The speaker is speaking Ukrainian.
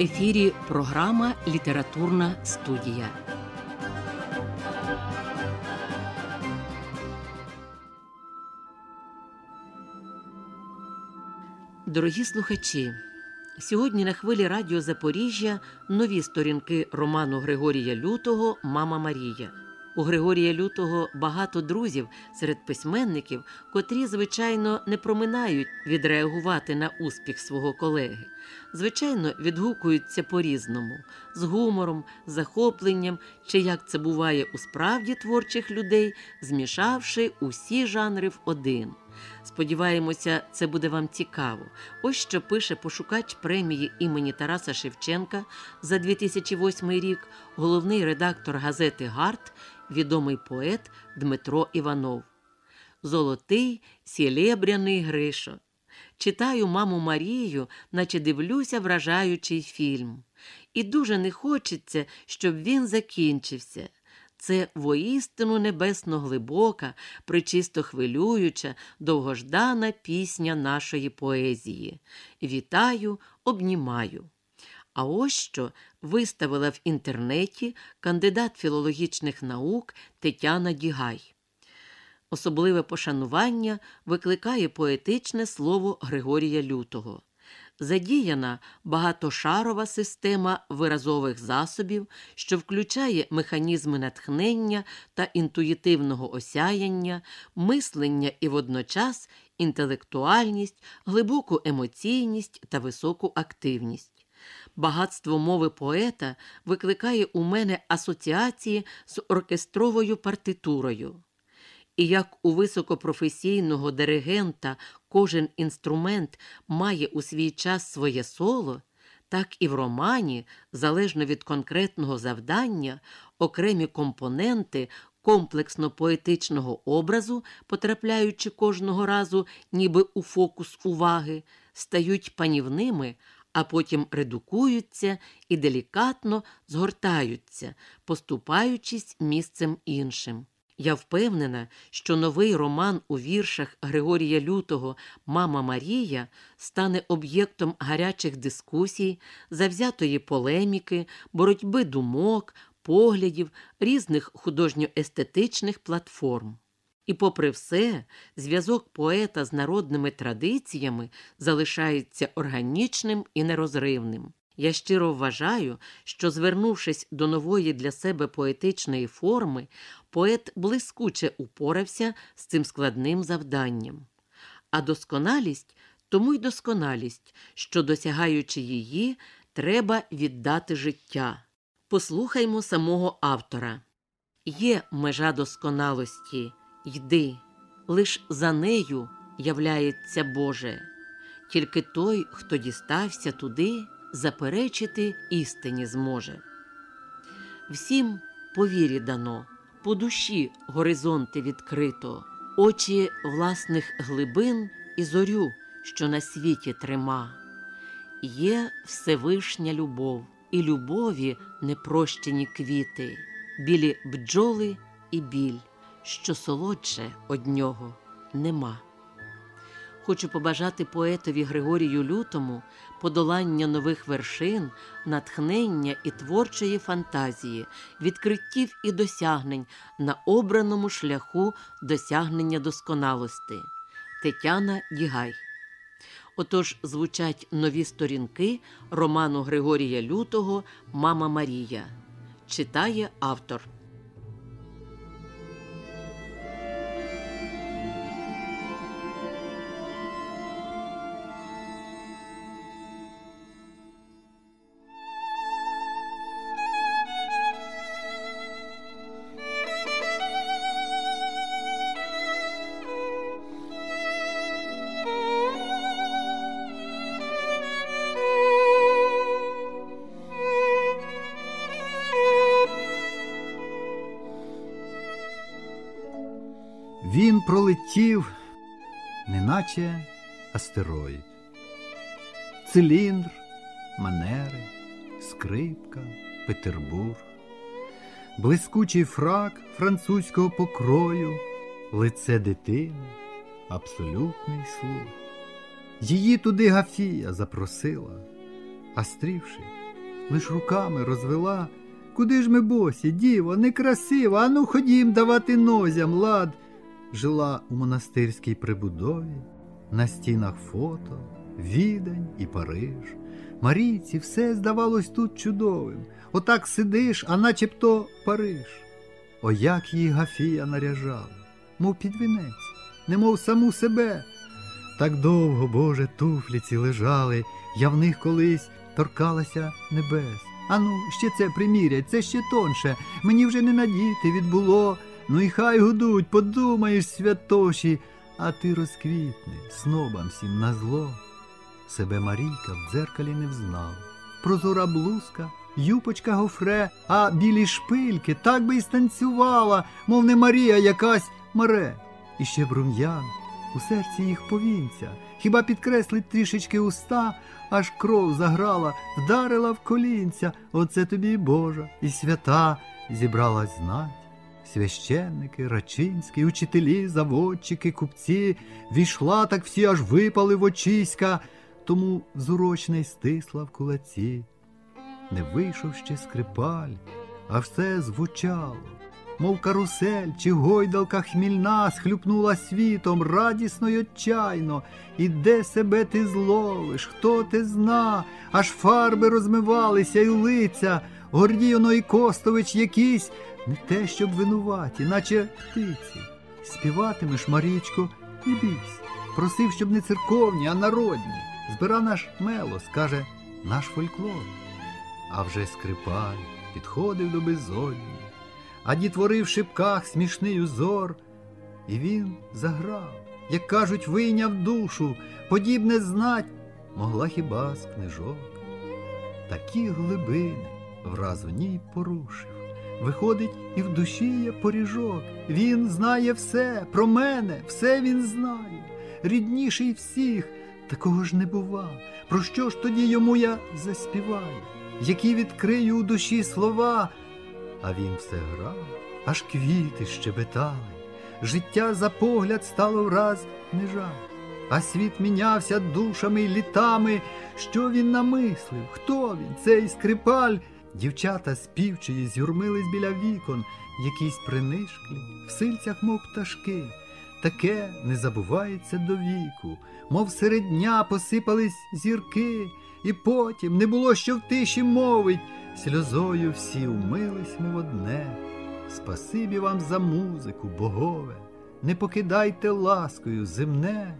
Ефірі програма Літературна студія. Дорогі слухачі. Сьогодні на хвилі Радіо Запоріжжя нові сторінки роману Григорія Лютого Мама Марія. У Григорія Лютого багато друзів серед письменників, котрі, звичайно, не проминають відреагувати на успіх свого колеги. Звичайно, відгукуються по-різному з гумором, захопленням чи як це буває у справді творчих людей, змішавши усі жанри в один. Сподіваємося, це буде вам цікаво. Ось що пише пошукач премії імені Тараса Шевченка за 2008 рік, головний редактор газети Гарт, відомий поет Дмитро Іванов. Золотий сілебряний Гришо. Читаю маму Марію, наче дивлюся вражаючий фільм. І дуже не хочеться, щоб він закінчився. Це воістину небесно глибока, причисто хвилююча, довгождана пісня нашої поезії. Вітаю, обнімаю. А ось що виставила в інтернеті кандидат філологічних наук Тетяна Дігай. Особливе пошанування викликає поетичне слово Григорія Лютого задіяна багатошарова система виразових засобів, що включає механізми натхнення та інтуїтивного осяяння, мислення і водночас інтелектуальність, глибоку емоційність та високу активність. Багатство мови поета викликає у мене асоціації з оркестровою партитурою. І як у високопрофесійного диригента кожен інструмент має у свій час своє соло, так і в романі, залежно від конкретного завдання, окремі компоненти комплексно поетичного образу, потрапляючи кожного разу, ніби у фокус уваги, стають панівними, а потім редукуються і делікатно згортаються, поступаючись місцем іншим. Я впевнена, що новий роман у віршах Григорія Лютого Мама Марія стане об'єктом гарячих дискусій, завзятої полеміки, боротьби думок, поглядів, різних художньо-естетичних платформ. І, попри все, зв'язок поета з народними традиціями залишається органічним і нерозривним. Я щиро вважаю, що, звернувшись до нової для себе поетичної форми, поет блискуче упорався з цим складним завданням. А досконалість тому й досконалість, що, досягаючи її, треба віддати життя. Послухаймо самого автора. Є межа досконалості, йди, лиш за нею являється Боже, тільки той, хто дістався туди заперечити істині зможе. Всім по вірі дано, по душі горизонти відкрито, очі власних глибин і зорю, що на світі трима. Є Всевишня любов, і любові непрощені квіти, білі бджоли і біль, що солодше од нього нема. Хочу побажати поетові Григорію Лютому подолання нових вершин, натхнення і творчої фантазії, відкриттів і досягнень на обраному шляху досягнення досконалості. Тетяна Дігай. Отож звучать нові сторінки роману Григорія Лютого Мама Марія. Читає автор. Він пролетів, неначе астероїд. Циліндр, манери, скрипка, Петербург, блискучий фрак французького покрою, лице дитини, абсолютний слух. Її туди Гафія запросила, а стрівши, лиш руками розвела. Куди ж ми босі, діво, некрасиво, ану ходім давати нозям лад. Жила у монастирській прибудові, на стінах фото, Відень і Париж. Марійці все здавалось тут чудовим. Отак сидиш, а начебто Париж. О, як її Гафія наряжала, мов під вінець, немов саму себе. Так довго, Боже, туфлі ці лежали, я в них колись торкалася небес. Ану, ще це примірять, це ще тонше, мені вже не надіти відбуло. Ну і хай гудуть, подумаєш, святоші, а ти розквітни, снобам всім назло. Себе Марійка в дзеркалі не взнала. Прозора блузка, юпочка гофре, а білі шпильки так би й станцювала, мов не Марія якась маре. І ще брум'ян, у серці їх повінця, хіба підкреслить трішечки уста, аж кров заграла, вдарила в колінця. Оце тобі Божа, і свята зібралась знать. Священники, рачинські, учителі, заводчики, купці, війшла так всі аж випали в очиська, тому зурочний стисла в кулаці. Не вийшов ще скрипаль, а все звучало, мов карусель чи гойдалка хмільна схлюпнула світом радісно й отчайно. І де себе ти зловиш, хто ти зна, аж фарби розмивалися й лиця, Гордіоно і Костович якісь, не те, щоб винуваті, наче птиці. Співатимеш, Марічко, не бійся. Просив, щоб не церковні, а народні. Збира наш мелос, каже, наш фольклор. А вже скрипаль підходив до безодні, а дітвори в шипках смішний узор, і він заграв, як кажуть, вийняв душу, подібне знать могла хіба з книжок. Такі глибини враз у ній порушив. Виходить, і в душі є поріжок. Він знає все про мене, все він знає. Рідніший всіх, такого ж не бува. Про що ж тоді йому я заспіваю? Які відкрию у душі слова, а він все грав, аж квіти щебетали. Життя за погляд стало враз не жаль, а світ мінявся душами й літами. Що він намислив? Хто він? Цей скрипаль? Дівчата співчої зюрмились біля вікон, якісь принишклі, в сильцях, мов пташки. Таке не забувається до віку, мов серед дня посипались зірки, і потім не було що в тиші мовить, сльозою всі умились, мов одне. Спасибі вам за музику, богове, не покидайте ласкою земне.